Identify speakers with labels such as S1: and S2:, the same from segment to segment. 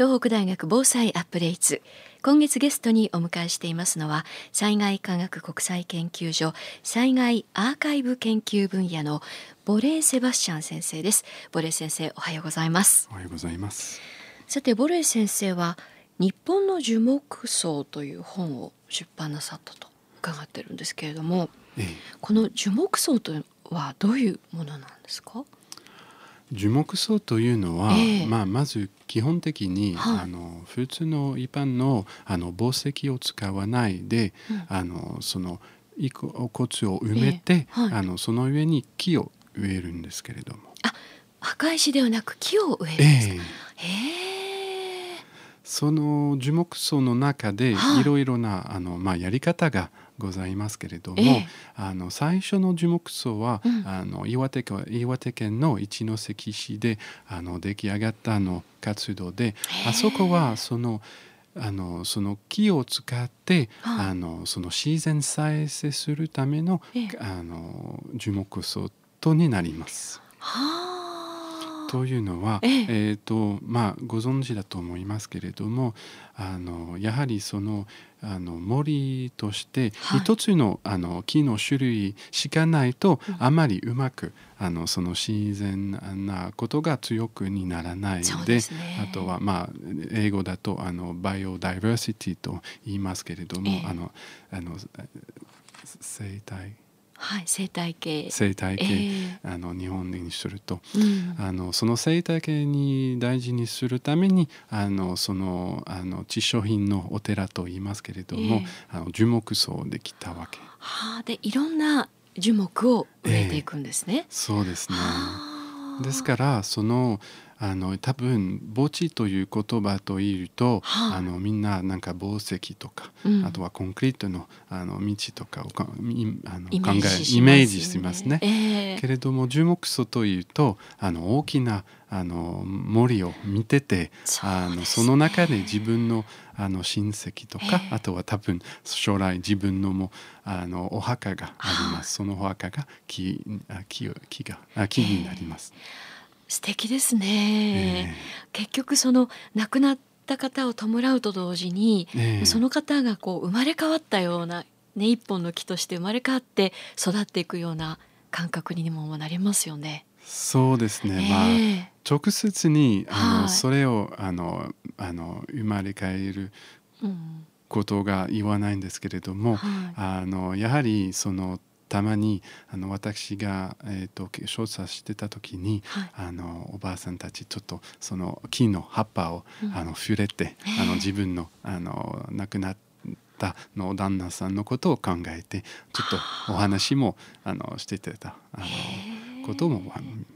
S1: 東北大学防災アップデート。今月ゲストにお迎えしていますのは災害科学国際研究所災害アーカイブ研究分野のボレー・セバスチャン先生です。ボレー先生おはようございます。
S2: おはようございます。
S1: さてボレー先生は日本の樹木葬という本を出版なさったと伺ってるんですけれども、ええ、この樹木葬とはどういうものなんですか？
S2: 樹木葬というのは、えー、まあ、まず基本的に、はい、あの普通の一般のあの宝石を使わないで、うん、あのその遺骨を埋めて、えーはい、あのその上に木を植えるんですけれども。
S1: あ墓石ではなく木を植えるんですか、えー、
S2: その樹木葬の中でいろいろな、あのまあ、やり方がございますけれども、えー、あの最初の樹木葬は、うん、あの岩手県岩手県の一関市であの出来上がったの活動で、え。ー、あそこはそのあのその木を使って、はあ、あのその自然再生するためのえー、あの樹木葬とになります。はあというのは、ええ。えー、とまあ、ご存知だと思いますけれどもあのやはりそのあの森として一つのはい、あの木の種類しかないと、あまりうまくあのその自然なことが強くにならないので、ね、あとはまあ英語だとあのバイオダイバーシティと言いますけれども、え。あのあの生態
S1: はい、生態系。
S2: 生態系、えー、あの日本にすると、うん、あのその生態系に大事にするためにあのそのあの地所品のお寺と言いますけれども、えー、あの樹木葬できたわけ。
S1: はあ、でいろんな樹木を植えていくんですね。
S2: えー、そうですね。ですからそのあの多分墓地という言葉というと、はあ、あのみんななんか宝石とか、うん、あとはコンクリートのあの道とかをかあの考えイメージしますね。えー、けれども樹木葬というとあの大きなあの森を見ててそ、ね、あのその中で自分のあの親戚とか、えー、あとは多分将来自分のもあのお墓があります。そのお墓が木木木が木になります。えー
S1: 素敵ですね、えー、結局その亡くなった方を弔うと同時に、えー、その方がこう生まれ変わったような、ね、一本の木として生まれ変わって育っていくような感覚にもなりますよね。
S2: そうですね、えー、まあ直接にあの、はい、それをあのあの生まれ変えることが言わないんですけれども、はい、あのやはりそのたまにあの私が、えーと、調査してた時に、はい、あのおばあさんたちちょっとその木の葉っぱを、うん、あの触れて、あの自分のあの亡くなったの旦那さんのことを考えてちょっとお話もあのしてた。あのことも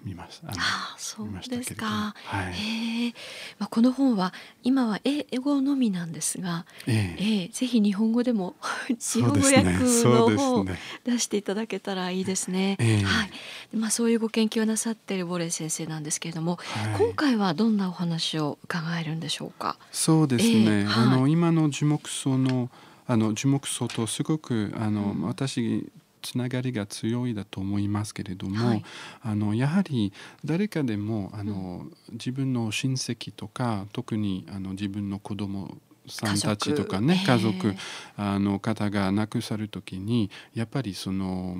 S2: 見ました。
S1: あそうですか。はい、まあこの本は今は英語のみなんですが、えー、えー、ぜひ日本語でも日本語訳の方を出していただけたらいいですね。すねえー、はい。まあそういうご研究をなさっているボレー先生なんですけれども、はい、今回はどんなお話を伺えるんでしょうか？
S2: そうですね。えーはい、あの今の樹木葬のあの樹木葬とすごくあの、うん、私つながりが強いだと思いますけれども、はい、あのやはり誰かでもあの、うん、自分の親戚とか特にあの自分の子供さんたちとかね家族,、えー、あの方が亡くさる時にやっぱりその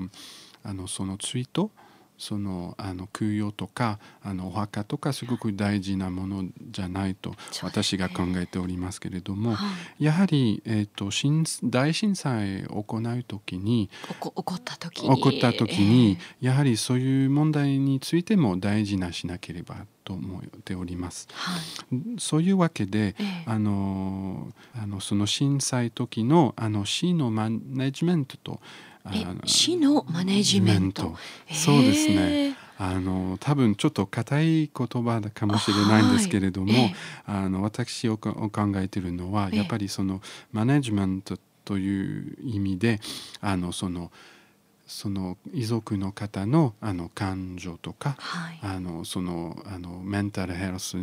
S2: あのそのツイートそのあの供養とかあのお墓とかすごく大事なものじゃないと私が考えておりますけれども、ねはい、やはり、えーと、大震災を行う時に
S1: 起こった時に。
S2: 起こった時に、えー、やはりそういう問題についても大事なしなければと思っております。はい、そういうわけで、えー、あのあのその震災時のあの市のマネジメントと
S1: 市のマネジメント。
S2: そうですね。あの多分ちょっと硬い言葉かもしれないんですけれども、はい、あの私を考えているのはやっぱりそのマネジメントという意味であのそのその遺族の方のあの感情とか、はい、あのそのあのメンタルヘルス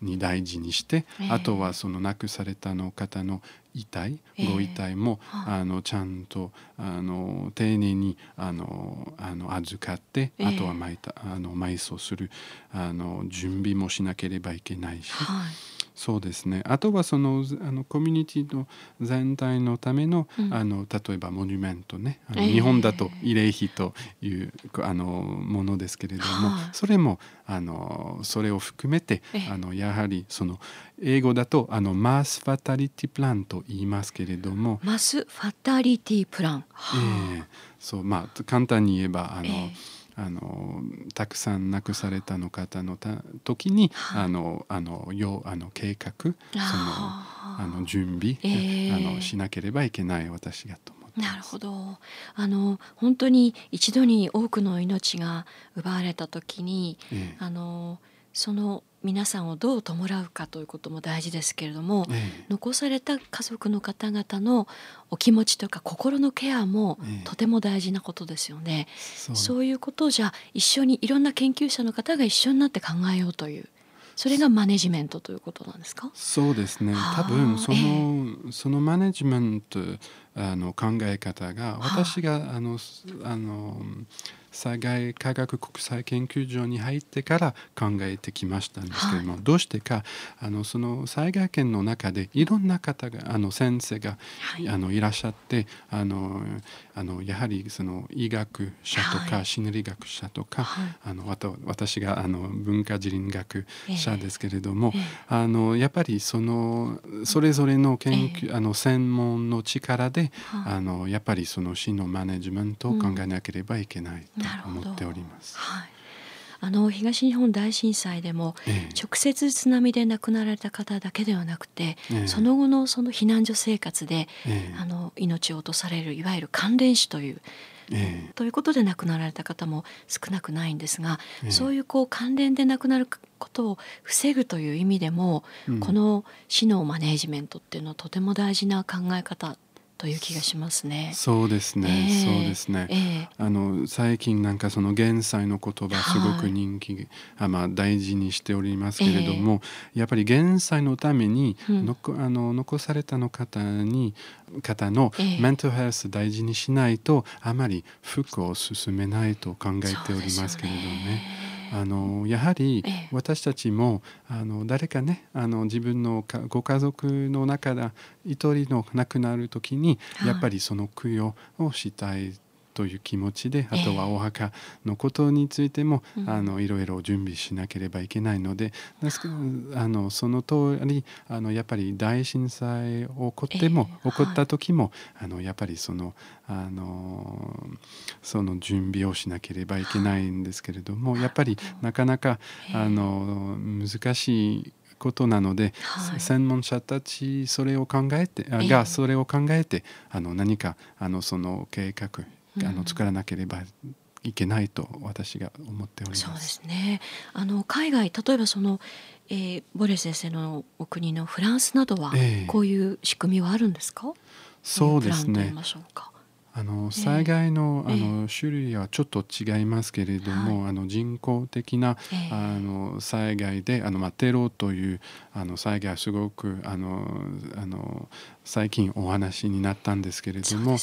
S2: に大事にして、えー、あとはその亡くされたの方の遺体、ご遺体も、えー、あのちゃんとあの丁寧にあのあの預かって、えー、あとは埋あの埋葬するあの準備もしなければいけないし。はいそうですね。あとはそのあのコミュニティの全体のためのうん、あの例えばモニュメントね。あの、日本だと慰霊碑というあのものですけれども、それもあのそれを含めて、あのやはりその英語だとあのマスファタリティプランと言いますけれども
S1: マスファタリティプラン、
S2: えー、そうまあ簡単に言えばあの、えーあのたくさん亡くされたの方のた時に、はい、あのあのよあの計画そのあの準備、えー、あのしなければいけない私がと思って
S1: なるほど。あの本当に一度に多くの命が奪われた時に、えー、あのその皆さんをどう弔うかということも大事ですけれども、ええ、残された家族の方々のお気持ちとか心のケアもとても大事なことですよね。え、そういうことをじゃあ一緒にいろんな研究者の方が一緒になって考えようというそれがマネジメントということなんですか？
S2: そうですね。多分その,、そのマネジメントあの考え方が私があのあの災害科学国際研究所に入ってから考えてきましたんですけれども、はい、どうしてかあのその災害研の中でいろんな方があの先生が、はい、あのいらっしゃってあのあのやはりその医学者とか、はい、心理学者とか、あのあと私があの文化人学者ですけれども、えー、あのやっぱりそのそれぞれの研究、えー、あの専門の力で、あのやっぱりその市のマネジメントを考えなければいけない。うんと思っております。はい。
S1: あの東日本大震災でも、直接津波で亡くなられた方だけではなくて、えその後のその避難所生活で、え、あの命を落とされるいわゆる関連死という、ということで亡くなられた方も少なくないんですが、そういうこう関連で亡くなることを防ぐという意味でも、うん、この死のマネジメントっていうのはとても大事な考え方という気がしますね。
S2: そうですね、えー、そうですね。えー、あの最近なんかその減災の言葉すごく人気、はい、あまあ大事にしておりますけれども、えー、やっぱり減災のために、うん、のあの残されたの方に方のメンタルヘルス大事にしないと、あまり服を進めないと考えておりますけれどね。あのやはり私たちもあの誰かねあの自分のご家族の中で一人の亡くなる時にやっぱりその供養をしたいという気持ちであとはお墓のことについても、えー、あのいろいろ準備しなければいけないのでですけどあのその通りあのやっぱり大震災起こっても、えー、起こった時も、はい、あのやっぱりそのあのその準備をしなければいけないんですけれどもやっぱりなかなかあの難しいことなので、はい、専門者たちそれを考えて、がそれを考えてあの何かあのその計画あの作らなければいけないと私が思っております。
S1: そうですね。あの海外例えばその、えー、ボレ先生のお国のフランスなどはこういう仕組みはあるんですか？えー、
S2: そうですね。あの災害の,、あの種類はちょっと違いますけれども、あの人工的な、あの災害であの、まあ、テロというあの災害はすごくあのあの最近お話になったんですけれども、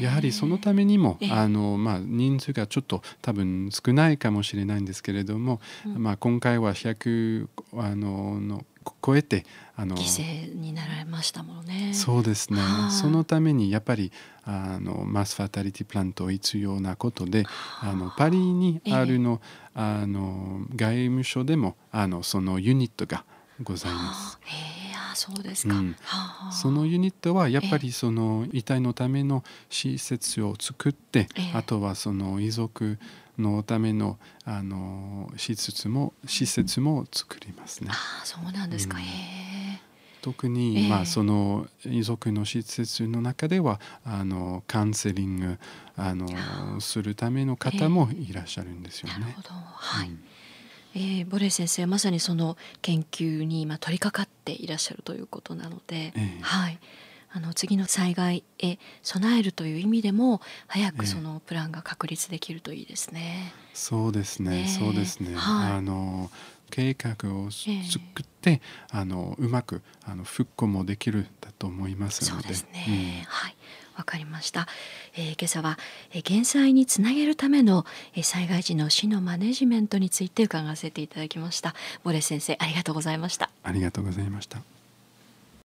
S2: やはりそのためにも、あのまあ、人数がちょっと多分少ないかもしれないんですけれども、まあ、今回は100あのの超えて
S1: あの犠牲になられましたもんね。
S2: そうですね、そのためにやっぱりあのマスファタリティプラント必要なことであ。のパリにあるの,、あの外務省でもあのそのユニットがございます。
S1: そうですか、うん、
S2: そのユニットはやっぱりその遺体のための施設を作って、あとはその遺族のためのあの施設も施設も作りますね。
S1: あそうなんですか、うん、
S2: 特に、まあ、その遺族の施設の中ではあのカウンセリングあのするための方もいらっしゃるんですよね。なるほど。
S1: はい、うん。えー、ボレ先生まさにその研究に今取り掛かっていらっしゃるということなので、えー、はい。あの次の災害へ備えるという意味でも早くそのプランが確立できるといいですね。
S2: そうですね、そうですね。はい、あの計画を作って、えー、あのうまくあの復興もできるだと思いますので。そうですね、
S1: うん、はい。わかりました、えー、今朝は、えー、減災につなげるための、えー、災害時の市のマネジメントについて伺わせていただきました。ボレ先生ありがとうございました。
S2: ありがとうございました